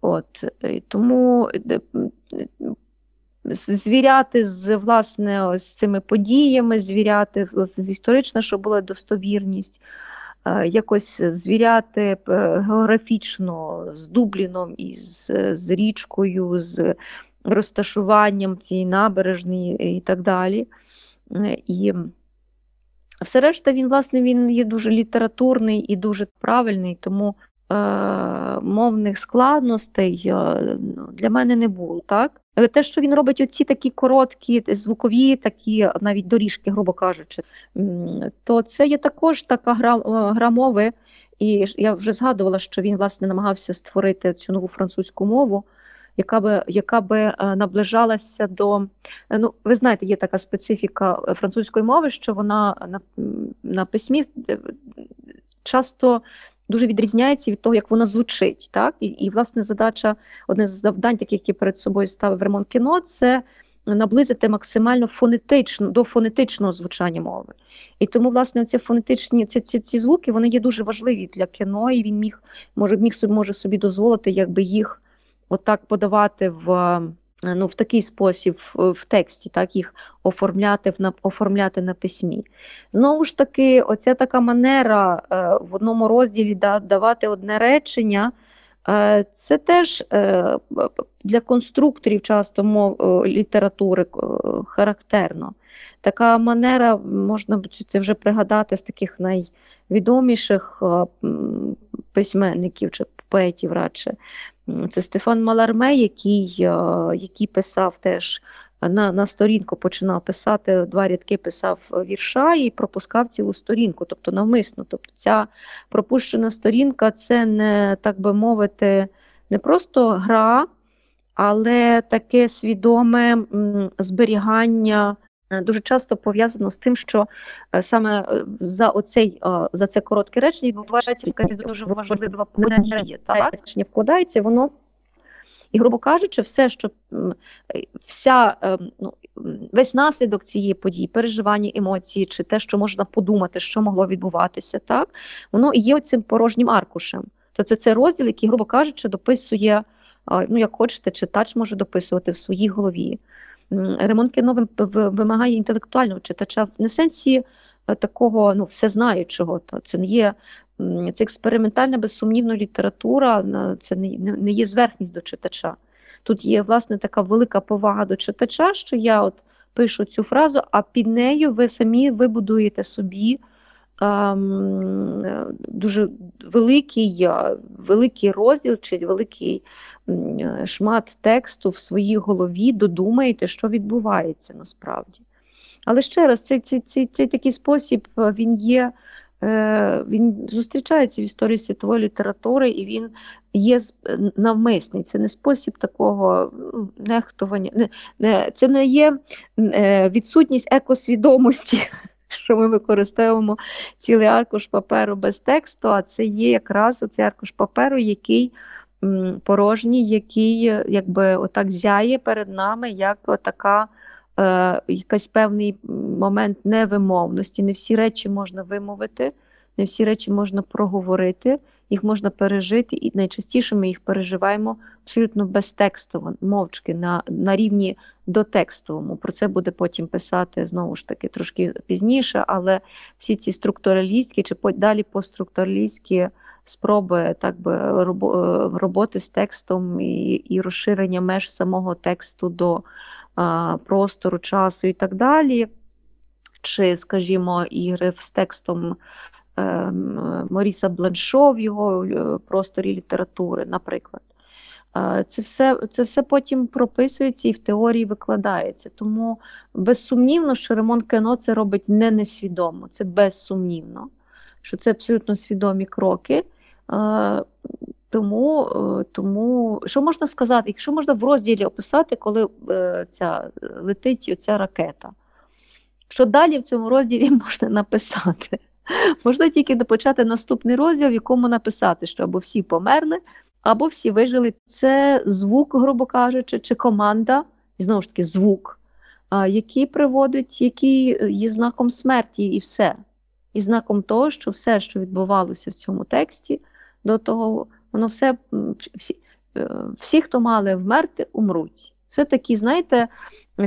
S3: От, Тому е, звіряти з власне з цими подіями, звіряти з історично, щоб була достовірність, е, якось звіряти е, географічно з Дубліном і з, з річкою, з розташуванням цієї набережної і так далі. І все решта, він, власне, він є дуже літературний і дуже правильний, тому Е, мовних складностей е, ну, для мене не було. так. Те, що він робить оці такі короткі, звукові, такі навіть доріжки, грубо кажучи, то це є також така гра, е, гра мови. І я вже згадувала, що він власне намагався створити цю нову французьку мову, яка би яка би наближалася до. Ну, ви знаєте, є така специфіка французької мови, що вона на, на письмі часто дуже відрізняється від того, як вона звучить. Так? І, і власне, задача, одне з завдань, таких, які перед собою ставив Ремон кіно, це наблизити максимально фонетично до фонетичного звучання мови. І тому, власне, ці фонетичні ці, ці, ці звуки вони є дуже важливі для кіно, і він міг може, міг може собі дозволити, якби їх отак подавати в. Е, ну, в такий спосіб в тексті, так їх оформляти на оформляти на письмі. Знову ж таки, оця така манера е, в одному розділі да, давати одне речення. Е, це теж для конструкторів часто мов літератури характерно. Така манера, можна це вже пригадати з таких найвідоміших письменників чи поетів радше. Це Стефан Маларме, який е, який писав теж на на сторінку, починав писати два рядки, писав вірша і пропускав цілу сторінку, тобто навмисно. Тобто ця пропущена сторінка це не так би мовити, не просто гра, але таке свідоме зберігання Е, дуже часто пов'язано з тим, що е, саме е, за оцей за це коротке речення відбувається якась дуже важлива подія. Так? Речення вкладається, воно. І, грубо кажучи, все, що вся, ну, весь наслідок цієї події, переживання емоції, чи те, що можна подумати, що могло відбуватися, так, воно і є цим порожнім аркушем. То це цей розділ, який, грубо кажучи, дописує, ну, як хочете, читач може дописувати в своїй голові. Ремонт кіно вимагає інтелектуального читача не в сенсі е, такого ну, всезнаючого. Це не є це експериментальна, безсумнівна література, це не, є зверхність до читача. тут є власне така велика повага до читача, що я от пишу цю фразу, а під нею ви самі вибудуєте собі ем, дуже великий, е, великий розділ чи великий шмат тексту в своїй голові, додумаєте, що відбувається насправді. Але ще раз, цей, цей, цей, цей такий спосіб е, він є. е, Він зустрічається в історії світової літератури, і він є навмисний. Це не спосіб такого нехтування. Не, не, це не є е, відсутність екосвідомості, що ми використовуємо цілий аркуш паперу без тексту, а це є якраз оцей аркуш паперу, який порожній, який е, якби отак зяє перед нами, як така е, якийсь певний момент невимовності. Не всі речі можна вимовити, не всі речі можна проговорити, їх можна пережити, і найчастіше ми їх переживаємо абсолютно безтекстово, мовчки, на, на рівні дотекстовому. Про це буде потім писати знову ж таки трошки пізніше, але всі ці структуралістські чи далі постструктуралістські спроби так би е, роботи з текстом і, і розширення меж самого тексту до простору, часу і так далі. Чи, скажімо, ігри з текстом ем, Моріса Бланшо в його е, просторі літератури, наприклад. Е, Це все, це все потім прописується і в теорії викладається. Тому безсумнівно, що Ремон Кено це робить не несвідомо, це безсумнівно, що це абсолютно свідомі кроки. Тому, е, тому що можна сказати, якщо можна в розділі описати, коли е, ця летить ця ракета, що далі в цьому розділі можна написати? Можна тільки почати наступний розділ, в якому написати, що або всі померли, або всі вижили. Це звук, грубо кажучи, чи команда, і знову ж таки, звук, який приводить, який є знаком смерті, і все. І знаком того, що все, що відбувалося в цьому тексті, до того, воно все всі, е, всі, хто мали вмерти, умруть. Це такий, знаєте,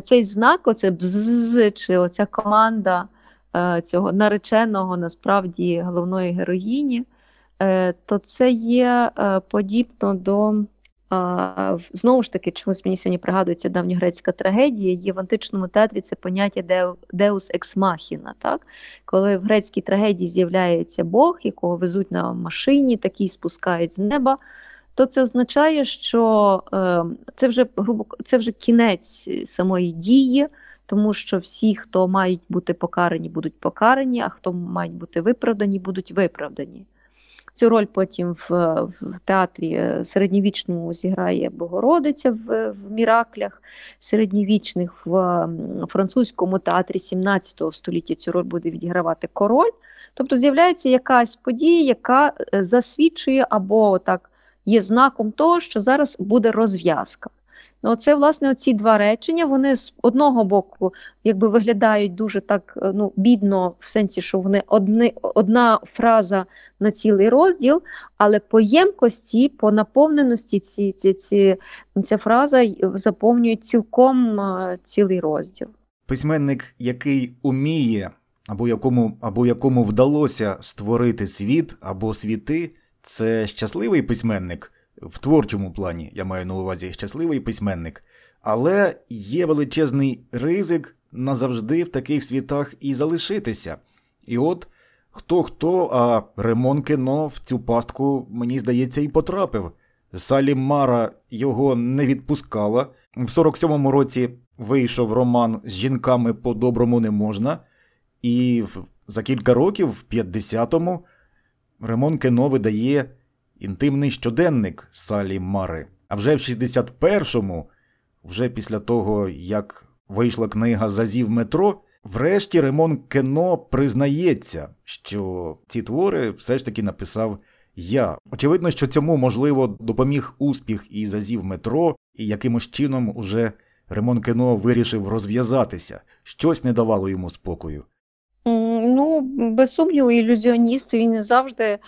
S3: цей знак, оце бзз, чи оця команда е, цього нареченого насправді головної героїні, е, то це є подібно до. Знову ж таки, чомусь мені сьогодні пригадується давньогрецька трагедія. Є в античному театрі це поняття «деу- Deus ex machina, так? коли в грецькій трагедії з'являється Бог, якого везуть на машині, такий спускають з неба, то це означає, що е, це, вже, грубо, це вже кінець самої дії, тому що всі, хто мають бути покарані, будуть покарані, а хто мають бути виправдані, будуть виправдані. Цю роль потім в, в театрі е, середньовічному зіграє Богородиця в, в Міраклях, середньовічних в французькому театрі 17 століття цю роль буде відігравати король. Тобто з'являється якась подія, яка е, засвідчує або так є знаком того, що зараз буде розв'язка. Ну, це, власне, оці два речення, вони з одного боку якби виглядають дуже так е, ну, бідно, в сенсі, що вони одни, одна фраза на цілий розділ, але по ємкості, по наповненості ці, ці, ці, ця фраза заповнює цілком е, цілий розділ.
S2: Письменник, який уміє, або якому, або якому вдалося створити світ або світи, це щасливий письменник в творчому плані, я маю на увазі щасливий письменник. Але є величезний ризик назавжди в таких світах і залишитися. І от хто хто, а Ремон Кено в цю пастку, мені здається, і потрапив. Салі Мара його не відпускала. В 47-му році вийшов роман з жінками по-доброму не можна, і за кілька років, в 50-му, Ремон Кено видає інтимний щоденник Салі Мари. А вже в 61-му, вже після того, як вийшла книга Зазів метро, врешті Ремон Кено признається, що ці твори все ж таки написав я. Очевидно, що цьому, можливо, допоміг успіх і Зазів метро, і якимось чином уже Ремон Кено вирішив розв'язатися. Щось не давало йому спокою.
S3: Без сумніву, ілюзіоніст він не завжди е,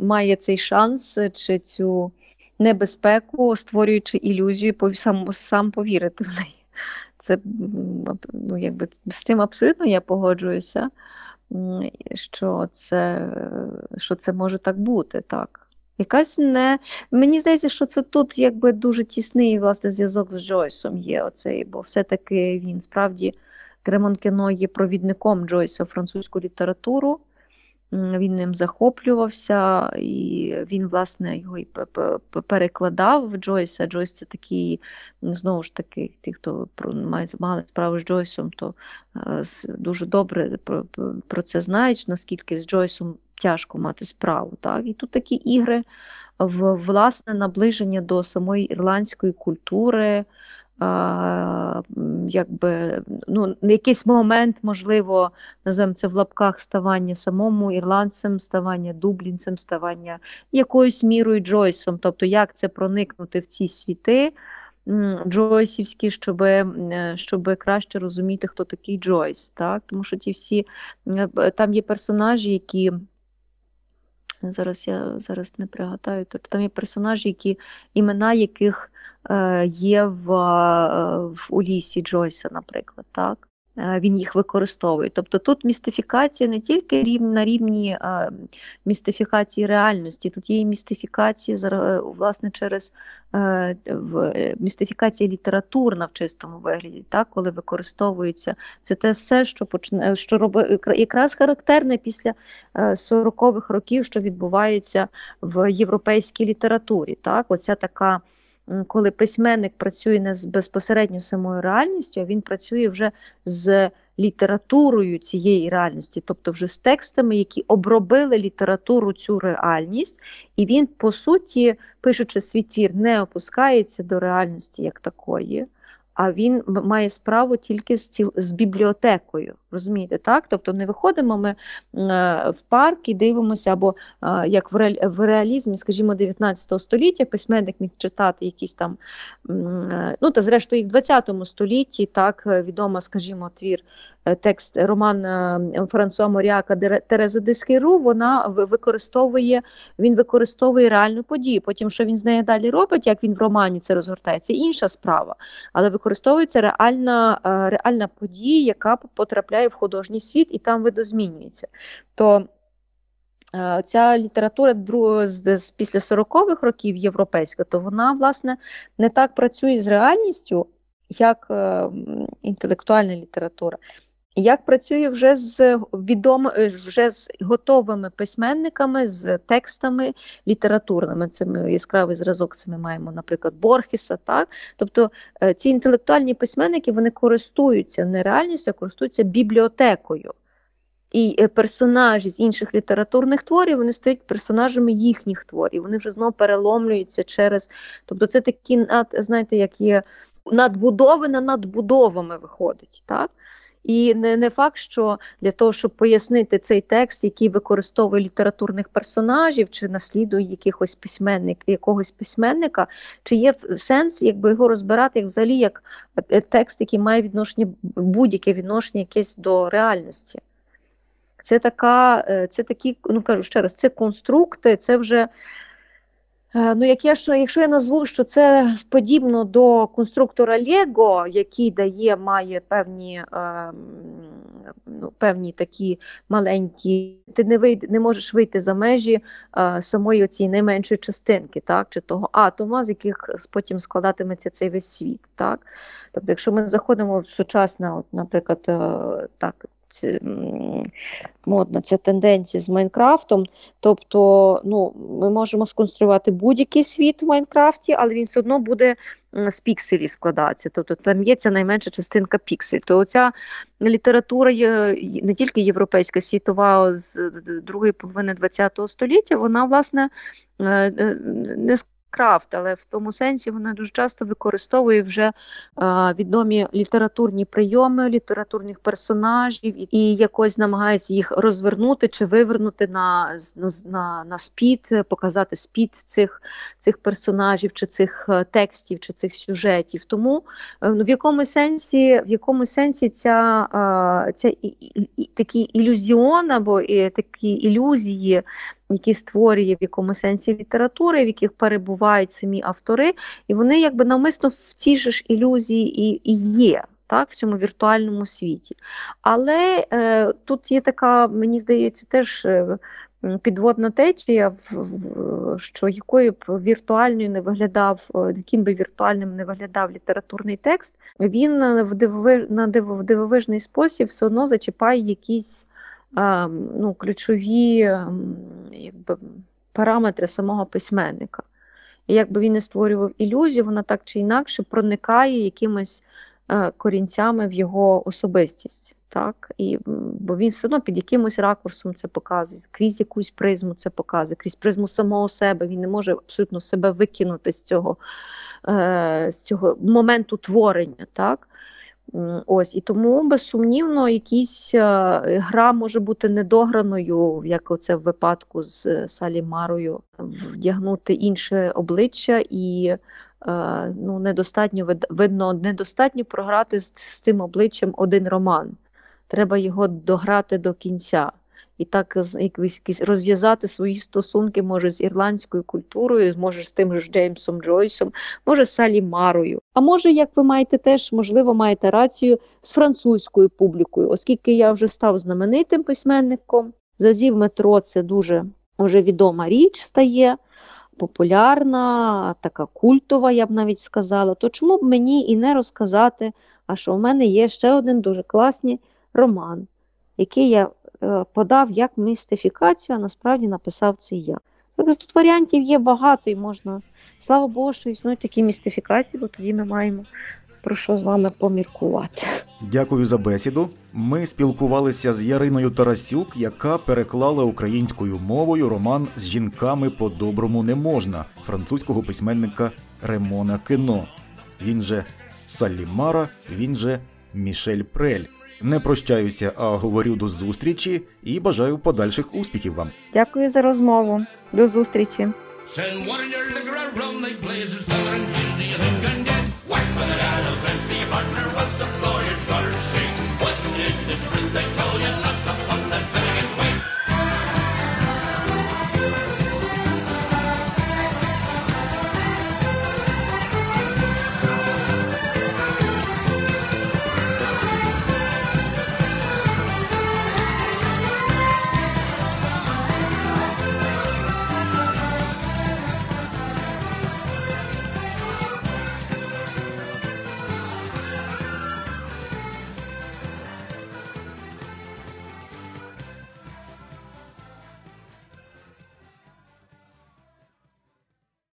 S3: має цей шанс чи цю небезпеку, створюючи ілюзію, сам, сам повірити в неї. Це ну, якби з тим абсолютно я погоджуюся, що це, що це може так бути, так. Якась не мені здається, що це тут якби дуже тісний власне зв'язок з Джойсом є оцей, бо все-таки він справді Кремонкіно є провідником Джойса в французьку літературу. Він ним захоплювався, і він, власне, його і перекладав в Джойса. Джойс це такий, знову ж таки, ті, хто мали справу з Джойсом, то е, дуже добре про це знають, наскільки з Джойсом тяжко мати справу. Так? І тут такі ігри в власне наближення до самої ірландської культури якби, ну, на якийсь момент, можливо, називаємо це в лапках ставання самому ірландцем, ставання дублінцем, ставання якоюсь мірою Джойсом, тобто як це проникнути в ці світи. Джойсівські, щоб щоб краще розуміти, хто такий Джойс. Так? Тому що ті всі там є персонажі, які зараз я зараз не пригадаю, тобто там є персонажі, які імена яких Е, є в, е, в у Джойса, наприклад. так? Е, він їх використовує. Тобто тут містифікація не тільки на рівні містифікації реальності, тут є і містифікація власне через містифікація літературна в чистому вигляді, так, коли використовується це те все, що почне, що робить якраз характерне після 40-х років, що відбувається в європейській літературі. Так, Оця така коли письменник працює не з безпосередньо самою реальністю, а він працює вже з літературою цієї реальності, тобто вже з текстами, які обробили літературу цю реальність, і він, по суті, пишучи свій твір, не опускається до реальності як такої а він має справу тільки з ціл... з бібліотекою. Розумієте, так? Тобто не виходимо ми е, в парк і дивимося, або е, як в, ре... в реалізмі, скажімо, 19 століття письменник міг читати якісь там, е, ну та зрештою і в 20 столітті так відомо, скажімо, твір текст роман е, Франсуа Моріака Тереза Дескеру, вона використовує він використовує реальну подію. Потім, що він з нею далі робить, як він в романі це розгортається, інша справа. Але використовується реальна е, реальна подія, яка потрапляє в художній світ і там видозмінюється. То Ця література з після 40-х років європейська, то вона, власне, не так працює з реальністю, як інтелектуальна література. Як працює вже з відом... Е, вже з готовими письменниками, з текстами літературними. Це ми яскравий зразок. Це ми маємо, наприклад, Борхіса. Так? Тобто е, ці інтелектуальні письменники вони користуються не реальністю, а користуються бібліотекою. І е, персонажі з інших літературних творів вони стають персонажами їхніх творів. Вони вже знову переломлюються через. Тобто, це такі знаєте, як є надбудови на надбудовами виходить. так? І не не факт, що для того, щоб пояснити цей текст, який використовує літературних персонажів, чи наслідує якихось письменник, якогось письменника, чи є сенс якби його розбирати як взагалі як е, текст, який має відношення будь-яке відношення якесь до реальності. Це така, е, це такі, ну кажу ще раз, це конструкти, це вже. Е, ну, як я, що, Якщо я назву, що це подібно до конструктора Лего, який дає, має певні е, ну, певні такі маленькі, ти не вийде, не можеш вийти за межі е, самої цієї найменшої частинки, так, чи того атома, з яких потім складатиметься цей весь світ. Так? Тобто, якщо ми заходимо в сучасне, от, наприклад, е, так, модна ця тенденція з Майнкрафтом. Тобто ну, ми можемо сконструювати будь-який світ в Майнкрафті, але він все одно буде з пікселів складатися. Тобто там є ця найменша частинка піксель. То оця література є не тільки європейська, світова з другої половини ХХ століття, вона, власне, е, е, не крафт, але в тому сенсі вона дуже часто використовує вже а, відомі літературні прийоми, літературних персонажів і якось намагається їх розвернути чи вивернути на на, на спід, показати спід цих цих персонажів, чи цих е, текстів, чи цих сюжетів. Тому е, ну, в якому сенсі в якому сенсі ця, ця і, і, і, такий ілюзіон або і, такі ілюзії які створює в якому сенсі літератури, в яких перебувають самі автори, і вони якби навмисно в цій ж ілюзії і, і є. Так, в цьому віртуальному світі. Але е, тут є така, мені здається, теж е, підводна течія, в- в- що якою б віртуальною не виглядав, е, яким би віртуальним не виглядав літературний текст, він е, в дивови, на дивовижний спосіб все одно зачіпає якісь ну, ключові якби, параметри самого письменника. І якби він не створював ілюзію, вона так чи інакше проникає якимись е, корінцями в його особистість. Так? І, бо він все одно під якимось ракурсом це показує, крізь якусь призму це показує, крізь призму самого себе. Він не може абсолютно себе викинути з цього, е, з цього моменту творення. Так? Ось і тому безсумнівно, якісь е, гра може бути недограною, як оце в випадку з Салімарою, вдягнути інше обличчя і е, ну, недостатньо вид- видно, недостатньо програти з, з цим обличчям один роман. Треба його дограти до кінця. І так якось, якісь розв'язати свої стосунки, може, з ірландською культурою, може, з тим ж Джеймсом Джойсом, може, з Салі Марою. А може, як ви маєте теж, можливо, маєте рацію з французькою публікою, оскільки я вже став знаменитим письменником. Зазів метро це дуже вже відома річ стає, популярна, така культова, я б навіть сказала. То чому б мені і не розказати, а що в мене є ще один дуже класний роман, який я подав як містифікацію, а насправді написав це я. Тут варіантів є багато і можна. Слава Богу, що існують такі містифікації, бо тоді ми маємо про що з вами поміркувати.
S2: Дякую за бесіду. Ми спілкувалися з Яриною Тарасюк, яка переклала українською мовою роман з жінками по-доброму не можна французького письменника Ремона Кено. Він же Салімара, він же Мішель Прель. Не прощаюся, а говорю до зустрічі і бажаю подальших успіхів вам.
S3: Дякую за розмову. До зустрічі.
S1: Send